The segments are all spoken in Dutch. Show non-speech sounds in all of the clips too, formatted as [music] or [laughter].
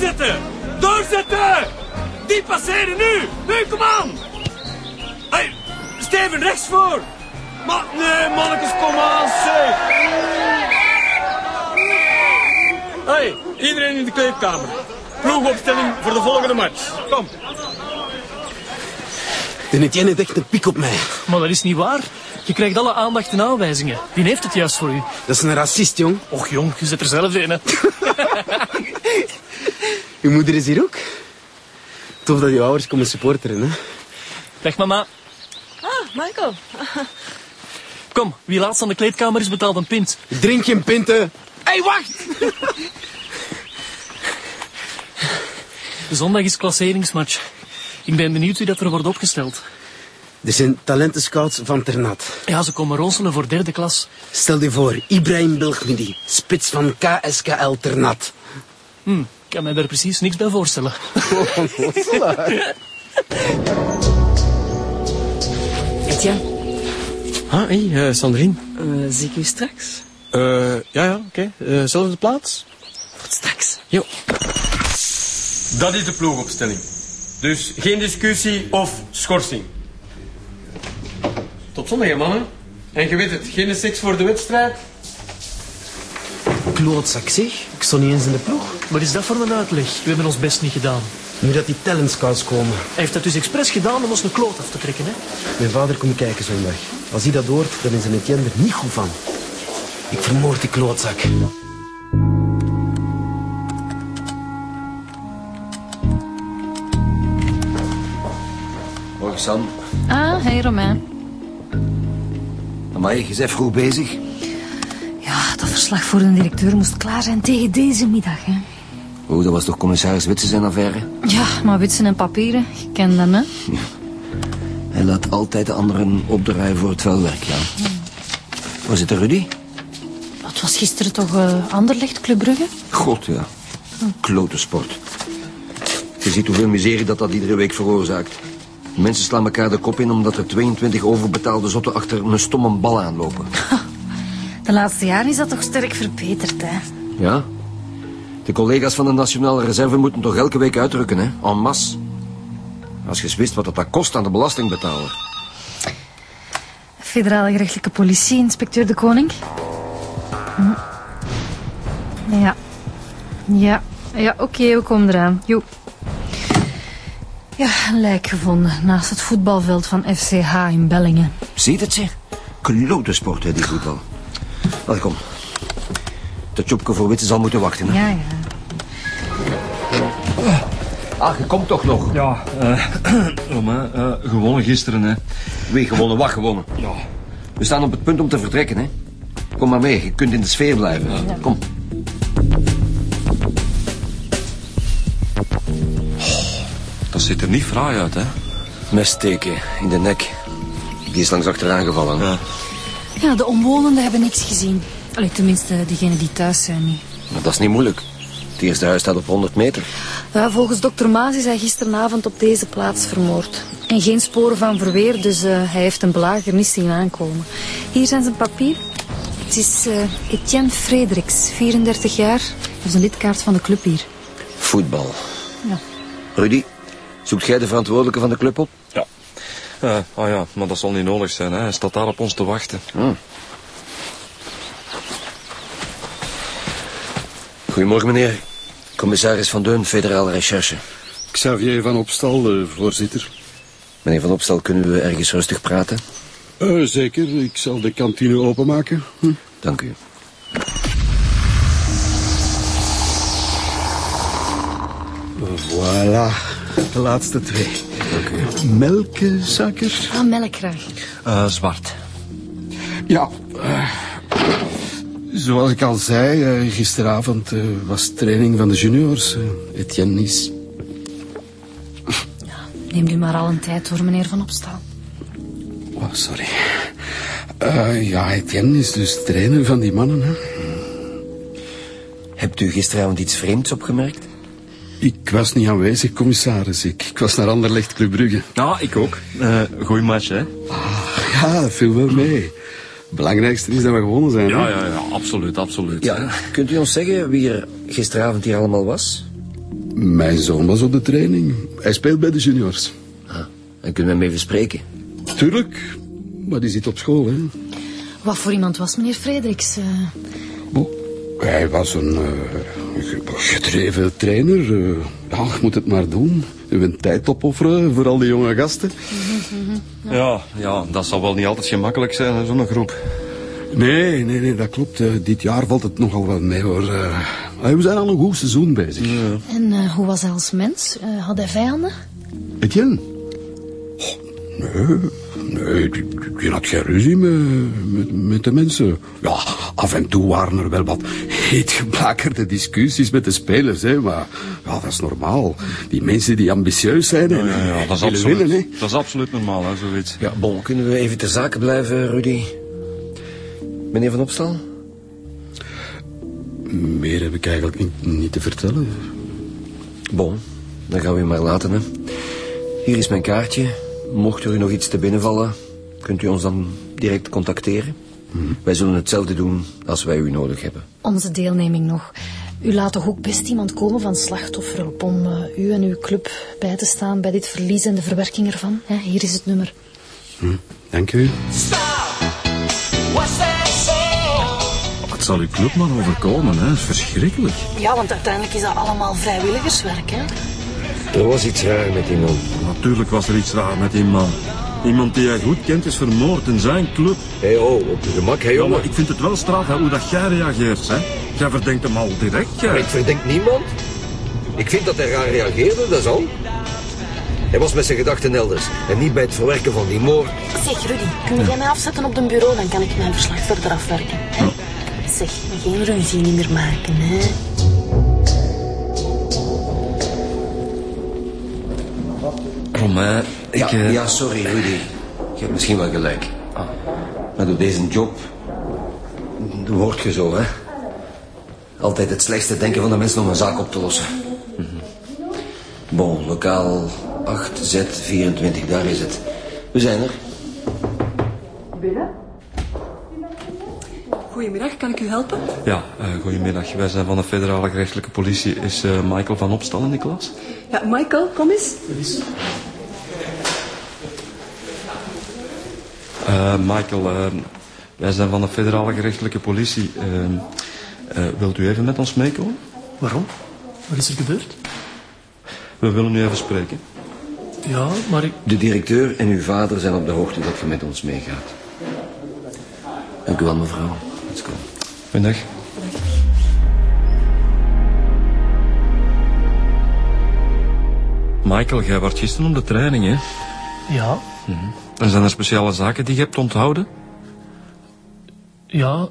Doorzetten! Doorzetten! Die passeren nu! Nu, kom aan! Hey, Steven, rechts voor! Maar nee, mannetjes, kom aan, zeg! Hey, iedereen in de kleedkamer. Ploegopstelling voor de volgende match. Kom. De Etienne heeft echt een pik op mij. Maar dat is niet waar. Je krijgt alle aandacht en aanwijzingen. Die heeft het juist voor u. Dat is een racist, jong. Och jong, je zit er zelf in, hè. [laughs] Uw moeder is hier ook. Tof dat je ouders komen supporteren, hè. Dag mama. Ah, Michael. Kom, wie laatst aan de kleedkamer is betaalt een pint. Drink geen pinten. hey, wacht! Zondag is klasseringsmatch. Ik ben benieuwd wie dat er wordt opgesteld. Er zijn talentenscouts van Ternat. Ja, ze komen ronselen voor derde klas. Stel je voor, Ibrahim Bilgmidi, spits van KSKL Ternat. Hm, ik kan me daar precies niks bij voorstellen. [laughs] Etienne, Ah, hey, eh, Sandrine. uh, zie ik u straks? Eh, ja, ja, oké. Eh, zelfde plaats? Tot straks. Jo. Dat is de ploegopstelling. Dus geen discussie of schorsing. Tot zondag, mannen. En je weet het, geen seks voor de wedstrijd. Klootzak, zeg. Ik stond niet eens in de ploeg. Wat is dat voor een uitleg? We hebben ons best niet gedaan. Nu dat die talentscouts komen. Hij heeft dat dus expres gedaan om ons een kloot af te trekken, hè? Mijn vader komt kijken zondag. Als hij dat hoort, dan is een er niet goed van. Ik vermoord die klootzak. Morgen Sam. Ah, hey Romain. Amai, je bent vroeg bezig. Ja, dat verslag voor de directeur moest klaar zijn tegen deze middag, hè. Oh, dat was toch commissaris Witsen zijn affaire? Ja, maar witsen en papieren, je kent dat, hè. Hij laat altijd de anderen opdraaien voor het vuilwerk, ja. Waar zit de Rudy? Wat was gisteren toch uh, Anderlecht, Club Brugge? God, ja. Klote sport. Je ziet hoeveel miserie dat dat iedere week veroorzaakt. Mensen slaan elkaar de kop in omdat er 22 overbetaalde zotten achter een stomme bal aanlopen. [laughs] De laatste jaren is dat toch sterk verbeterd, hè. Ja? De collega's van de Nationale Reserve moeten toch elke week uitdrukken, hè? En masse. Als je eens wist wat dat, dat kost aan de belastingbetaler. Federale gerechtelijke politie, inspecteur de Koning. Hm. Ja. Ja. Ja, oké, we komen eraan. Jo. Ja, een lijk gevonden naast het voetbalveld van FCH in Bellingen. Ziet het, zeg? Klote sport, hè, die voetbal. Wel, kom. De tjopke voor Witte zal moeten wachten, hè? Ja, ja. Ah, je komt toch nog? Ja, eh [clears throat] Romain, eh, gewonnen gisteren, hè. Wie gewonnen, wat gewonnen? Ja. We staan op het punt om te vertrekken, hè? Kom maar mee, je kunt in de sfeer blijven. Kom. Dat ziet er niet fraai uit, hè. Messteken in de nek. Die is langs achteraan gevallen. Ja. Ja, de omwonenden hebben niks gezien. Allee, tenminste, diegenen die thuis zijn niet. Maar dat is niet moeilijk. Het eerste huis staat op 100 meter. Ja, volgens dokter Maas is hij gisteravond op deze plaats vermoord. En geen sporen van verweer, dus eh, hij heeft een belager niet zien aankomen. Hier zijn zijn papier. Het is eh, Etienne Frederiks, 34 jaar. Hij heeft een lidkaart van de club hier. Voetbal. Ja. Rudy, zoekt jij de verantwoordelijke van de club op? Ja. Eh, ah ja, maar dat zal niet nodig zijn, hè. Hij staat daar op ons te wachten. Hm. Goedemorgen, meneer. Commissaris Van Deun, federale recherche. Xavier van Opstal, de voorzitter. Meneer Van Opstal, kunnen we ergens rustig praten? Eh, zeker, ik zal de kantine openmaken. Hm. Dank u. Voilà, de laatste twee. Melk, eh, suiker? Ah, melk graag. Eh, zwart. Ja, eh, zoals ik al zei, eh, gisteravond eh, was training van de juniors. eh, Etienne is... Neemt u maar al een tijd hoor, meneer Van Opstal. Oh, sorry. Eh, ja, Etienne is dus trainer van die mannen, hè. Hebt u gisteravond iets vreemds opgemerkt? Ik was niet aanwezig, commissaris. Ik, ik was naar Anderlecht Club Brugge. Ja, ik ook. Goeie match, hè. Ja, dat viel wel mee. Het belangrijkste is dat we gewonnen zijn, Ja, hè. ja, ja, absoluut, absoluut. Ja, kunt u ons zeggen wie er gisteravond hier allemaal was? Mijn zoon was op de training. Hij speelt bij de juniors. Ah, en kunnen we hem even spreken? Tuurlijk, maar die zit op school, hè. Wat voor iemand was meneer Frederiks? Eh, Hij was een eh, ge- gedreven trainer. eh. ja, je moet het maar doen. Je bent tijd opofferen voor al die jonge gasten. [laughs] Ja, ja, dat zal wel niet altijd gemakkelijk zijn, zo'n groep. Nee, nee, nee, dat klopt. Eh, dit jaar valt het nogal wel mee, hoor. Eh, we zijn al een goed seizoen bezig. en eh, hoe was hij als mens? Had hij vijanden? Etienne? Oh, nee, nee, die, die had geen ruzie met, met, met de mensen. Ja, af en toe waren er wel wat heetgeblakerde discussies met de spelers, hè, maar ja, dat is normaal. Die mensen die ambitieus zijn en Ja, ja, dat is willen absoluut, winnen, hè. dat is absoluut normaal, hè, zoiets. Ja, bon, kunnen we even ter zake blijven, Rudy? Meneer Van Opstal? Meer heb ik eigenlijk niet, niet te vertellen. Bon, dan gaan we u maar laten, hè. Hier is mijn kaartje. Mocht er u nog iets te binnenvallen, kunt u ons dan direct contacteren. Wij zullen hetzelfde doen als wij u nodig hebben. Onze deelneming nog. U laat toch ook best iemand komen van slachtofferhulp om eh, u en uw club bij te staan bij dit verlies en de verwerking ervan. Hè, hier is het nummer. Dank u. Het zal uw club maar overkomen, hè. Verschrikkelijk. Ja, want uiteindelijk is dat allemaal vrijwilligerswerk, hè? Er was iets raar met die man. Natuurlijk was er iets raar met die man. Iemand die jij goed kent is vermoord in zijn club. Hé, hey, oh, op je gemak, hè, Ja, jongen. maar ik vind het wel straf hè, hoe dat jij reageert, hè. Jij verdenkt hem al direct, Maar jij. ik verdenk niemand. Ik vind dat hij raar reageerde, dat is al. Hij was met zijn gedachten elders. En niet bij het verwerken van die moord. Zeg Rudy, kun jij mij afzetten op de bureau? Dan kan ik mijn verslag verder afwerken. Hè? Zeg, geen ruzie niet meer maken, hè? Romain, ik... Ja, eh, ja, sorry, Rudy. Je hebt misschien wel gelijk. Maar door deze job... Dan word je zo, hè. Altijd het slechtste denken van de mensen om een zaak op te lossen. Bon, lokaal 8Z24, daar is het. We zijn er. Goedemiddag, kan ik u helpen? Ja, eh, goedemiddag. Wij zijn van de federale gerechtelijke politie. Is eh, Michael van Opstal in de klas? Ja, Michael, kom eens. Eh, Michael, eh, wij zijn van de federale gerechtelijke politie. Eh, eh, wilt u even met ons meekomen? Waarom? Wat is er gebeurd? We willen u even spreken. Ja, maar ik... De directeur en uw vader zijn op de hoogte dat je met ons meegaat. Dank u wel, mevrouw. Let's go. Goedendag. Michael, jij was gisteren op de training, hè? Ja, En zijn er speciale zaken die je hebt onthouden? ja...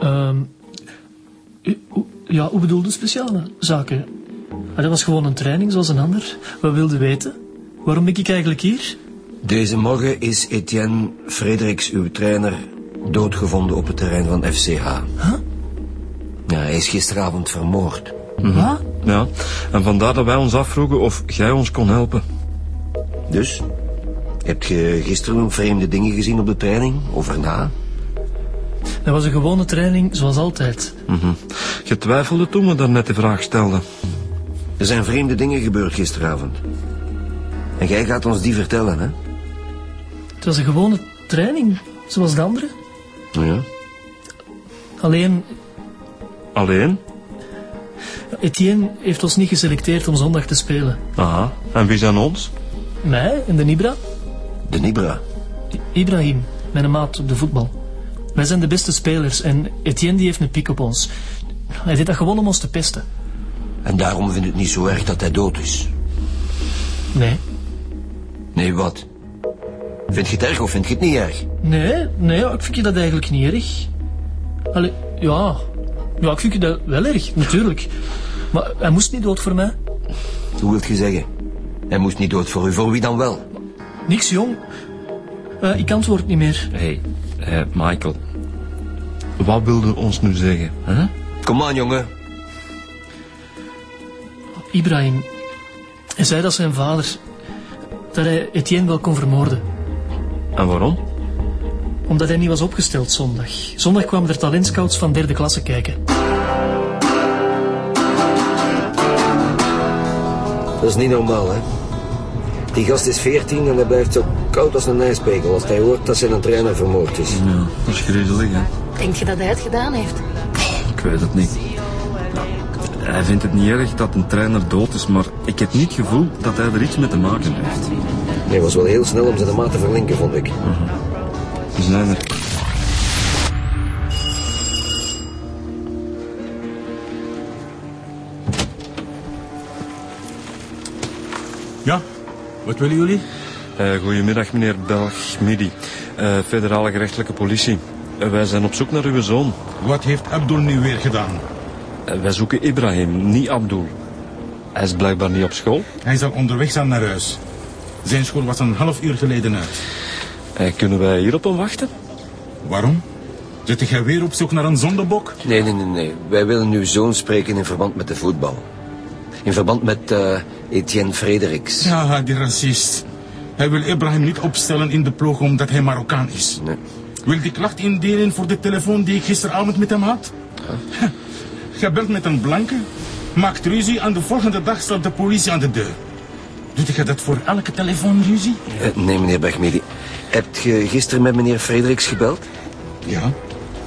ehm u- hoe- ja, hoe bedoelde speciale zaken? Ah, dat was gewoon een training zoals een ander. Wat wilde weten? Waarom ben ik eigenlijk hier? Deze morgen is Etienne Frederiks, uw trainer, doodgevonden op het terrein van FCH. Ja, hij is gisteravond vermoord. Wat? Ja. En vandaar dat wij ons afvroegen of jij ons kon helpen. Dus? Heb je gisteren nog vreemde dingen gezien op de training? Of erna? Dat was een gewone training zoals altijd. Mhm. Je twijfelde toen we daarnet de vraag stelden. Er zijn vreemde dingen gebeurd gisteravond. En jij gaat ons die vertellen, hè? Het was een gewone training zoals de andere. Ja. Alleen, Alleen? Etienne heeft ons niet geselecteerd om zondag te spelen. Aha. En wie zijn ons? Mij en de Nibra? De Nibra. Ibrahim, mijn maat op de voetbal. Wij zijn de beste spelers en Etienne die heeft een piek op ons. Hij deed dat gewoon om ons te pesten. En daarom vind ik het niet zo erg dat hij dood is. Nee, Nee, wat? Vind je het erg of vind je het niet erg? nee, nee, ik vind je dat eigenlijk niet erg. Allee, ja, ja, ik vind je dat wel erg, natuurlijk. Maar hij moest niet dood voor mij. Hoe wilt je zeggen? Hij moest niet dood voor u, voor wie dan wel? Niks, jong. Eh, ik antwoord niet meer. Hé, hey, Michael. Wat wilde ons nu zeggen? Hè? Kom aan, jongen. Ibrahim, hij zei dat zijn vader... dat hij Etienne wel kon vermoorden. En waarom? Omdat hij niet was opgesteld zondag. Zondag kwamen er talentscouts van derde klasse kijken. Dat is niet normaal, hè? Die gast is 14 en hij blijft zo koud als een ijspegel als hij hoort dat zijn trainer vermoord is. Ja, dat is griezelig, hè. Denk je dat hij het gedaan heeft? Ik weet het niet. Nou, hij vindt het niet erg dat een trainer dood is, maar ik heb niet het gevoel dat hij er iets mee te maken heeft. Hij was wel heel snel om zijn maat te verlinken, vond ik. We zijn er. Wat willen jullie? Eh, goedemiddag, meneer Belg-Midi. Eh, federale gerechtelijke politie. Eh, wij zijn op zoek naar uw zoon. Wat heeft Abdul nu weer gedaan? Wij zoeken Ibrahim, niet Abdul. Hij is blijkbaar niet op school. Hij zal onderweg zijn naar huis. Zijn school was een half uur geleden uit. Eh, kunnen wij hier op hem wachten? Waarom? Zit jij weer op zoek naar een zondebok? Nee, nee, nee, nee. Wij willen uw zoon spreken in verband met de voetbal. In verband met eh, Etienne Frederiks. Ja, die racist. Hij wil Ibrahim niet opstellen in de ploeg omdat hij Marokkaan is. Nee. Wil die klacht indienen voor de telefoon die ik gisteravond met hem had? Je belt met een blanke, maakt ruzie en de volgende dag staat de politie aan de deur. Doet je dat voor elke telefoonruzie? Eh, nee, meneer Bergmedi. Hebt je gisteren met meneer Frederiks gebeld? Ja.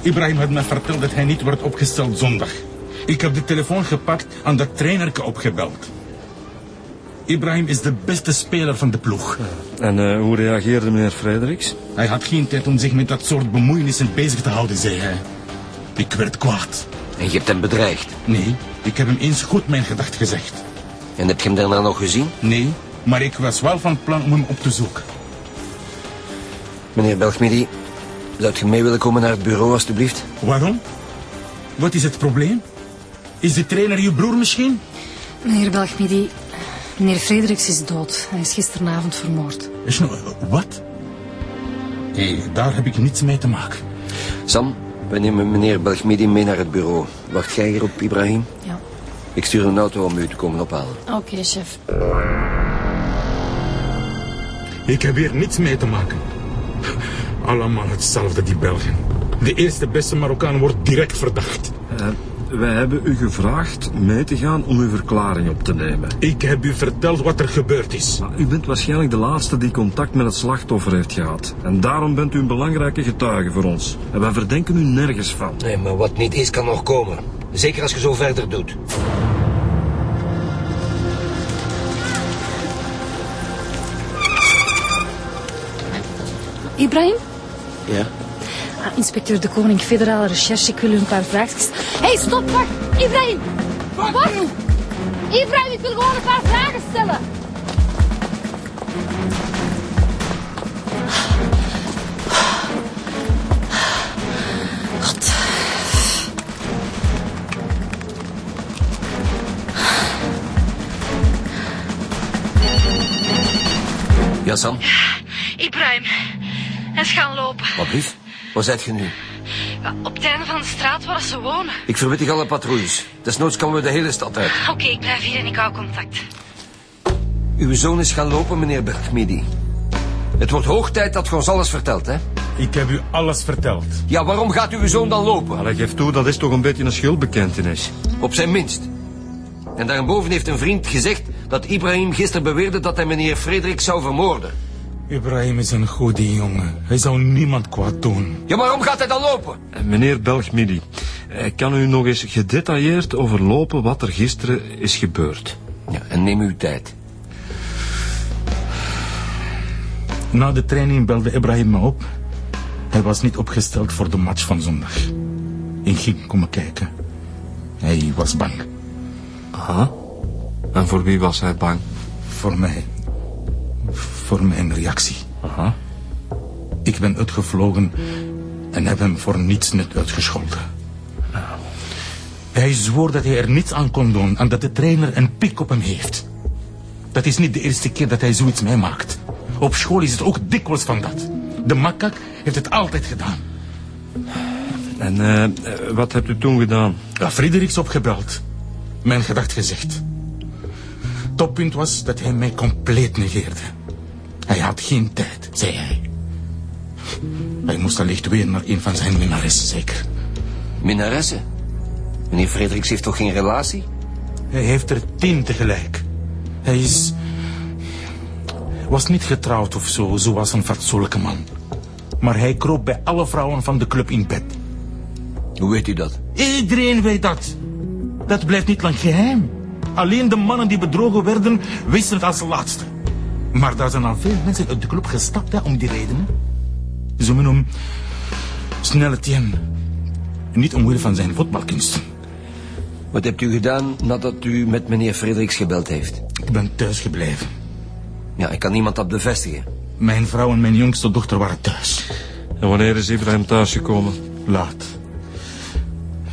Ibrahim had me verteld dat hij niet wordt opgesteld zondag. Ik heb de telefoon gepakt en dat trainerke opgebeld. Ibrahim is de beste speler van de ploeg. En eh, hoe reageerde meneer Frederiks? Hij had geen tijd om zich met dat soort bemoeienissen bezig te houden, zei hij. Ik werd kwaad. En je hebt hem bedreigd. Nee, ik heb hem eens goed mijn gedacht gezegd. En heb je hem daarna nog gezien? Nee, maar ik was wel van plan om hem op te zoeken. Meneer Belgmedi, zou je mee willen komen naar het bureau, alstublieft? Waarom? Wat is het probleem? Is de trainer je broer misschien? Meneer Belgmidi, meneer Frederiks is dood. Hij is gisteravond vermoord. Is nou, wat? Nee, daar heb ik niets mee te maken. Sam, we nemen meneer Belgmedi mee naar het bureau. Wacht jij hier op Ibrahim? Ja. Ik stuur een auto om u te komen ophalen. Oké, chef. Ik heb hier niets mee te maken. Allemaal hetzelfde, die Belgen. De eerste beste Marokkaan wordt direct verdacht. Eh, wij hebben u gevraagd mee te gaan om uw verklaring op te nemen. Ik heb u verteld wat er gebeurd is. Maar u bent waarschijnlijk de laatste die contact met het slachtoffer heeft gehad. En daarom bent u een belangrijke getuige voor ons. En wij verdenken u nergens van. Nee, maar wat niet is, kan nog komen. Zeker als je zo verder doet. Ibrahim? Ja? Ah, inspecteur de Koning, federale recherche. Ik wil u een paar vraagjes... Hé, hey, stop, wacht! Ibrahim! Wacht! Ibrahim, ik wil gewoon een paar vragen stellen. God. Ja, Sam? Ibrahim, hij is gaan lopen. Wat lief? Waar zijt je nu? Ja, op het einde van de straat waar ze wonen. Ik verwittig alle patrouilles. Desnoods komen we de hele stad uit. Oké, ik blijf hier en ik hou contact. Uw zoon is gaan lopen, meneer Belgmedi. Het wordt hoog tijd dat je ons alles vertelt, hè? Ik heb u alles verteld. Ja, waarom gaat uw zoon dan lopen? Allee, geef toe, dat is toch een beetje een schuldbekentenis. Op zijn minst. En daarboven heeft een vriend gezegd dat Ibrahim gisteren beweerde dat hij meneer Frederik zou vermoorden. Ibrahim is een goede jongen. Hij zou niemand kwaad doen. Ja, waarom gaat hij dan lopen? Eh, Meneer Belgmidi, eh, kan u nog eens gedetailleerd overlopen wat er gisteren is gebeurd? Ja, en neem uw tijd. Na de training belde Ibrahim me op. Hij was niet opgesteld voor de match van zondag. Ik ging komen kijken. Hij was bang. Aha. En voor wie was hij bang? Voor mij. Voor mijn reactie. Aha. Ik ben uitgevlogen en heb hem voor niets net uitgescholden. Hij zwoer dat hij er niets aan kon doen en dat de trainer een pik op hem heeft. Dat is niet de eerste keer dat hij zoiets meemaakt. Op school is het ook dikwijls van dat. De makkak heeft het altijd gedaan. En eh, wat hebt u toen gedaan? Ja, Frederiks opgebeld. Mijn gedacht gezegd. Toppunt was dat hij mij compleet negeerde. Hij had geen tijd, zei hij. Hij moest allicht weer naar een van zijn minnaressen, zeker. Minnaressen? Meneer Frederiks heeft toch geen relatie? Hij heeft er tien tegelijk. Hij is... Was niet getrouwd of zo, zoals een fatsoenlijke man. Maar hij kroop bij alle vrouwen van de club in bed. Hoe weet u dat? Iedereen weet dat. Dat blijft niet lang geheim. Alleen de mannen die bedrogen werden, wisten het als laatste. Maar daar zijn al veel mensen uit de club gestapt hè, om die redenen. Ze noemen hem Snelle Tien. Niet omwille van zijn voetbalkunst. Wat hebt u gedaan nadat u met meneer Frederiks gebeld heeft? Ik ben thuis gebleven. Ja, ik kan niemand dat bevestigen. Mijn vrouw en mijn jongste dochter waren thuis. En wanneer is Ibrahim thuisgekomen? Laat.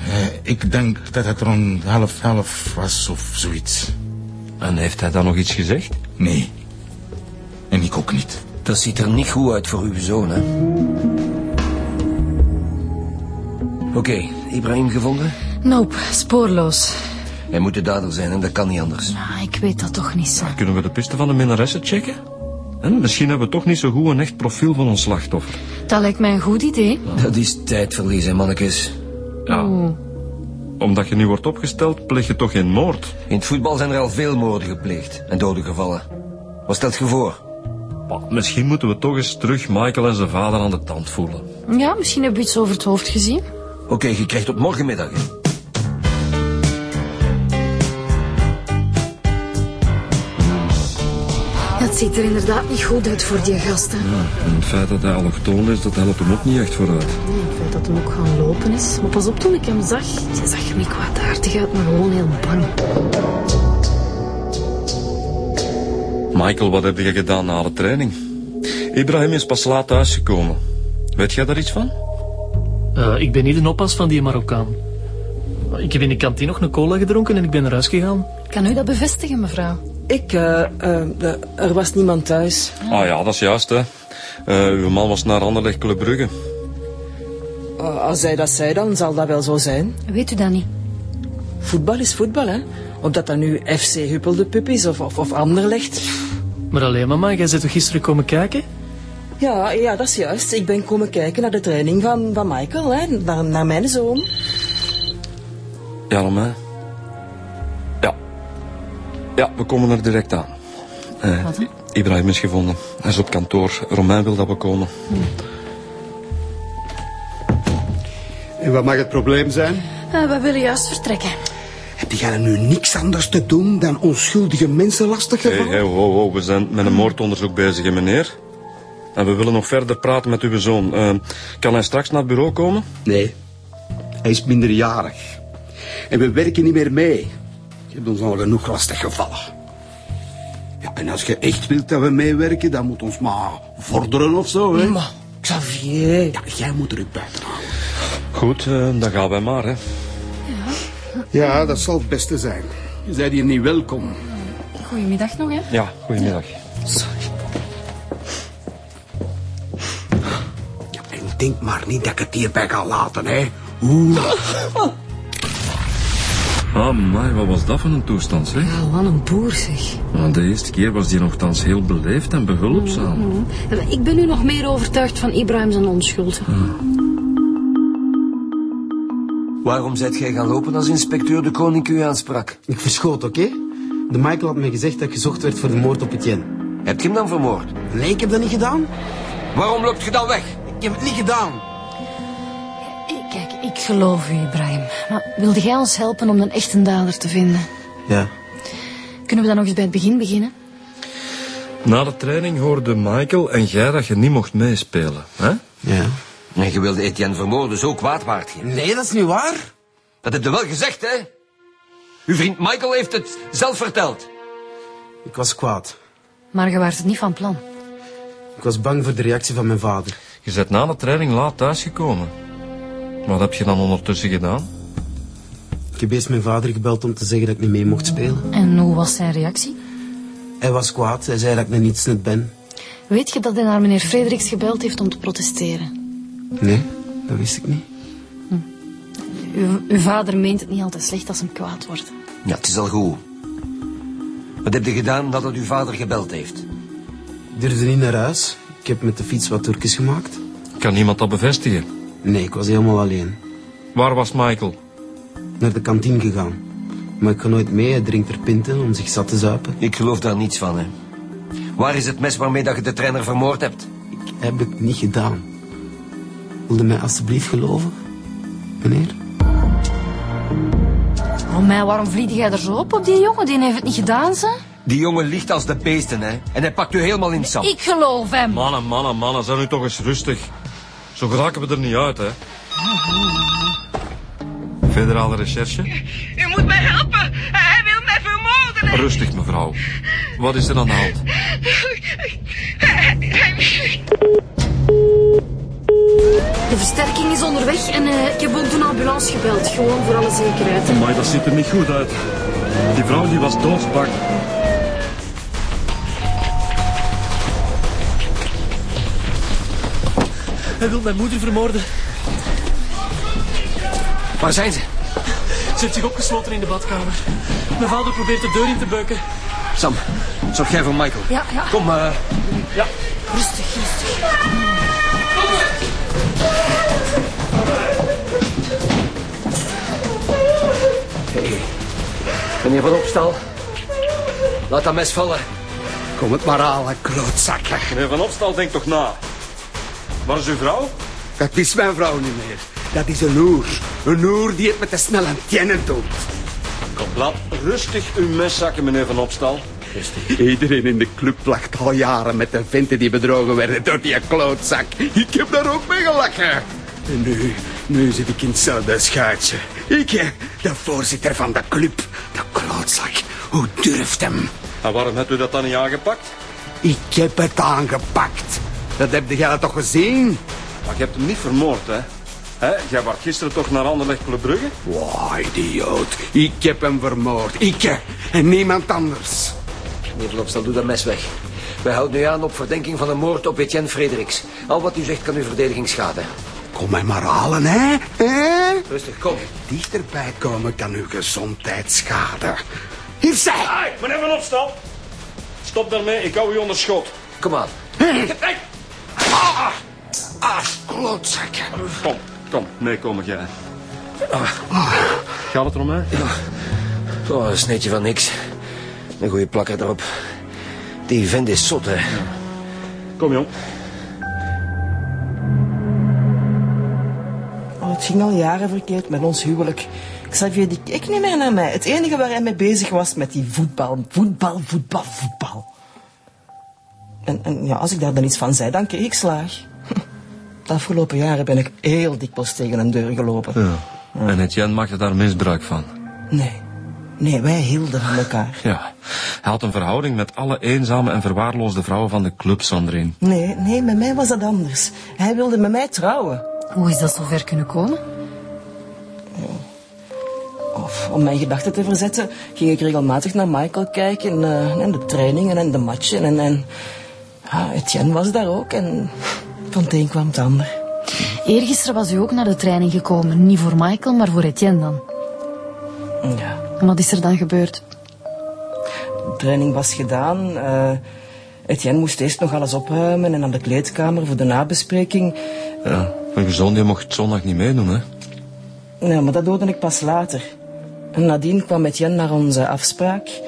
Eh, ik denk dat het rond half half was of zoiets. En heeft hij dan nog iets gezegd? Nee. En ik ook niet. Dat ziet er niet goed uit voor uw zoon, hè? Oké, Ibrahim gevonden? Nope, spoorloos. Hij moet de dader zijn en dat kan niet anders. Ah, ik weet dat toch niet zo. Kunnen we de piste van de minnaressen checken? En misschien hebben we toch niet zo goed een echt profiel van ons slachtoffer. Dat lijkt mij een goed idee. Dat is tijdverlies, hè, mannetjes. Ja. Oeh. Omdat je nu wordt opgesteld, pleeg je toch geen moord? In het voetbal zijn er al veel moorden gepleegd en doden gevallen. Wat stelt je voor? Maar misschien moeten we toch eens terug Michael en zijn vader aan de tand voelen. Ja, misschien hebben we iets over het hoofd gezien. Oké, je krijgt tot morgenmiddag, hè? Het ziet er inderdaad niet goed uit voor die gasten. En het feit dat hij allochtoon is, dat helpt hem ook niet echt vooruit. Nee, het feit dat hij ook gaan lopen is. Maar pas op, toen ik hem zag, hij zag er niet kwaadaardig uit, maar gewoon heel bang. Michael, wat heb je gedaan na de training? Ibrahim is pas laat thuisgekomen. Weet jij daar iets van? Eh, ik ben niet een oppas van die Marokkaan. Ik heb in de kantine nog een cola gedronken en ik ben naar huis gegaan. Kan u dat bevestigen, mevrouw? Ik, eh, eh, er was niemand thuis. Ah ja, dat is juist, hè. Eh, uw man was naar Anderlecht Club Brugge. Uh, als hij dat zei, dan zal dat wel zo zijn. Weet u dat niet? Voetbal is voetbal, hè. Of dat dan nu FC Huppel de Pup is of, of, of Anderlecht. Maar alleen mama, jij bent toch gisteren komen kijken? Ja, ja, dat is juist. Ik ben komen kijken naar de training van, van Michael, hè. Naar, naar mijn zoon. Ja, Romain. Ja. Ja, we komen er direct aan. Eh, Wat? Ibrahim is gevonden. Hij is op kantoor. Romain wil dat we komen. En wat mag het probleem zijn? Eh, we willen juist vertrekken. Heb jij nu niks anders te doen dan onschuldige mensen Hé, lastiggevallen? hey, ho, ho, we zijn met een moordonderzoek bezig, hè, meneer. En we willen nog verder praten met uw zoon. Eh, kan hij straks naar het bureau komen? Nee, hij is minderjarig. En we werken niet meer mee. Je hebt ons al genoeg lastig gevallen. Ja, en als je echt wilt dat we meewerken, dan moet ons maar vorderen of zo, hè? Maar, Xavier... Ja, jij moet er buiten houden. Goed, eh, dan gaan wij maar, hè. Ja, dat zal het beste zijn. Je bent hier niet welkom. Goedemiddag nog, hè? Ja, goedemiddag. Ja, en denk maar niet dat ik het hierbij ga laten, hè? Oeh. Ah, maar wat was dat voor een toestand, zeg? Ja, wat een boer, zeg. Want de eerste keer was die nogthans heel beleefd en behulpzaam. Ik ben nu nog meer overtuigd van Ibrahim zijn onschuld. Waarom zijt jij gaan lopen als inspecteur de koning u aansprak? Ik verschoot, oké? De Michael had me gezegd dat gezocht werd voor de moord op Etienne. Heb je hem dan vermoord? Nee, ik heb dat niet gedaan. Waarom loopt je dan weg? Ik heb het niet gedaan. Ik- Kijk, ik geloof u, Ibrahim. Maar wilde jij ons helpen om een echte dader te vinden? Ja. Kunnen we dan nog eens bij het begin beginnen? Na de training hoorde Michael en jij dat je niet mocht meespelen, hè? Ja. En je wilde Etienne vermoorden, zo kwaad waard je. Nee, dat is niet waar. Dat heb je wel gezegd, hè? Uw vriend Michael heeft het zelf verteld. Ik was kwaad. Maar je waart het niet van plan. Ik was bang voor de reactie van mijn vader. Je bent na de training laat thuisgekomen. Wat heb je dan ondertussen gedaan? Ik heb eerst mijn vader gebeld om te zeggen dat ik niet mee mocht spelen. En hoe was zijn reactie? Hij was kwaad. Hij zei dat ik een nietsnut ben. Weet je dat hij naar meneer Frederiks gebeld heeft om te protesteren? Nee, dat wist ik niet. Uw, uw vader meent het niet altijd slecht als hem kwaad wordt. Ja, het is al goed. Wat heb je gedaan nadat uw vader gebeld heeft? Ik durfde niet naar huis. Ik heb met de fiets wat toertjes gemaakt. Kan niemand dat bevestigen? Nee, ik was helemaal alleen. Waar was Michael? Naar de kantine gegaan. Maar ik ga nooit mee. Hij drinkt er pinten om zich zat te zuipen. Ik geloof daar niets van, hè. Waar is het mes waarmee dat je de trainer vermoord hebt? Ik heb het niet gedaan. Wilde mij alstublieft geloven, meneer? Oh, mij, waarom vlieg jij er zo op op die jongen? Die heeft het niet gedaan, ze? Die jongen ligt als de beesten, hè. En hij pakt u helemaal in het zand. Ik geloof hem. Mannen, mannen, mannen, zijn nu toch eens rustig. Zo geraken we er niet uit, hè. Federale recherche? U moet mij helpen. Hij wil mij vermoorden. Rustig, mevrouw. Wat is er aan de hand? De versterking is onderweg en eh, ik heb ook de ambulance gebeld. Gewoon voor alle zekerheid. Maar dat ziet er niet goed uit. Die vrouw die was doodsbang. Hij wil mijn moeder vermoorden. Waar zijn ze? Ze heeft zich opgesloten in de badkamer. Mijn vader probeert de deur in te beuken. Sam, zorg jij voor Michael. Ja, ja. Kom, eh... Ja. Rustig, rustig. Meneer Van Opstal. Laat dat mes vallen. Kom het maar halen, klootzakken. Meneer Van Opstal, denk toch na. Waar is uw vrouw? Dat is mijn vrouw niet meer. Dat is een oer. Een oer die het met de snelle tjennen doet. Kom, laat rustig uw mes zakken, meneer Van Opstal. Iedereen in de club lacht al jaren met de venten die bedrogen werden door die klootzak. Ik heb daar ook mee gelachen. En nu, nu zit ik in hetzelfde schuitje. Ik, eh, de voorzitter van de club. De klootzak. Hoe durft hem? En waarom hebt u dat dan niet aangepakt? Ik heb het aangepakt. Dat heb jij toch gezien? Maar je hebt hem niet vermoord, hè? Hè? Jij was gisteren toch naar Anderlecht Club Brugge? Wow, idioot. Ik heb hem vermoord. Ik eh, en niemand anders. Meneer Van Opstal, doe dat mes weg. Wij houden u aan op verdenking van een moord op Etienne Frederiks. Al wat u zegt kan uw verdediging schaden. Kom mij maar halen, hè? hè? Rustig, kom. Dichterbij komen kan uw gezondheid schaden. Hier zij! Hey, meneer Van Opstal. Stop daarmee, ik hou u onder schot. Kom aan. Ah, ah, klootzakken. Kom, kom, meekomen jij. Gaat het erom, hè? Oh, een sneetje van niks. Een goede plakker erop. Die vent is zot, hè. Kom, jong. Het ging al jaren verkeerd met ons huwelijk. Xavier die keek niet meer naar mij. Het enige waar hij mee bezig was met die voetbal. Voetbal, voetbal, voetbal. En, en ja, als ik daar dan iets van zei, dan kreeg ik slaag. [laughs] De afgelopen jaren ben ik heel dikwijls tegen een deur gelopen. Ja. En Etienne maakte daar misbruik van. Nee. Nee, wij hielden van elkaar. Ja. Hij had een verhouding met alle eenzame en verwaarloosde vrouwen van de club, Sandrine. Nee, nee, met mij was dat anders. Hij wilde met mij trouwen. Hoe is dat zo ver kunnen komen? Of om mijn gedachten te verzetten, ging ik regelmatig naar Michael kijken. eh, en de trainingen en de matchen. En, en Etienne was daar ook. En van het een kwam het ander. Eergisteren was u ook naar de training gekomen. Niet voor Michael, maar voor Etienne dan. Ja, En wat is er dan gebeurd? de training was gedaan. eh, Etienne moest eerst nog alles opruimen en naar de kleedkamer voor de nabespreking. Ja. Mijn zoon die mocht zondag niet meedoen, hè? Ja, maar dat hoorde ik pas later. En nadien kwam Etienne naar onze afspraak.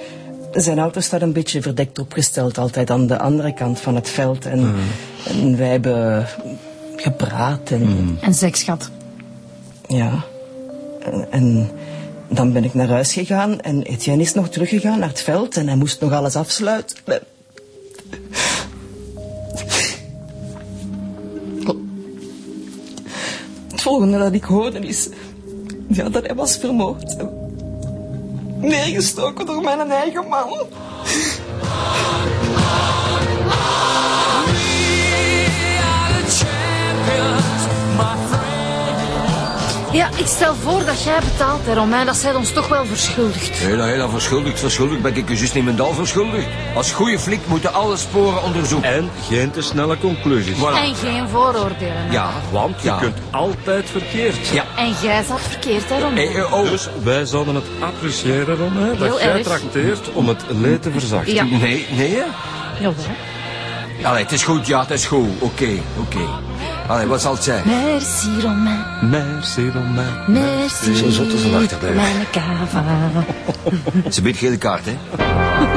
Zijn auto staat een beetje verdekt opgesteld, altijd aan de andere kant van het veld. En, en wij hebben gepraat en... En seks gehad. Ja. En, en dan ben ik naar huis gegaan en Etienne is nog teruggegaan naar het veld en hij moest nog alles afsluiten. Volgende dat ik hoorde is ja, dat hij was vermoord. Neergestoken door mijn eigen man. Ja, ik stel voor dat jij betaalt, hè, Romein. Dat zij ons toch wel verschuldigt. Nee, dat je dat verschuldigd, verschuldigd ben ik je juist niet mendal verschuldigd. Als goede flik moeten alle sporen onderzoeken. En geen te snelle conclusies. Voilà. En geen vooroordelen. hè. Ja, Want je kunt altijd verkeerd. Ja. En jij zat verkeerd, hè, Romein? Hey, eh, oh. Dus wij zouden het appreciëren, Heel dat jij erg. trakteert om het leed te verzachten. Ja. Nee, nee, hè? Jawel. Allee, het is goed, ja, het is goed. Oké, oké. Allee, wat zal het zijn? Merci, Romain. Merci, Romain. Merci. Zo zot als een achterblijver. Mijn cava. [laughs] Ze biedt gele kaart, hè? [laughs]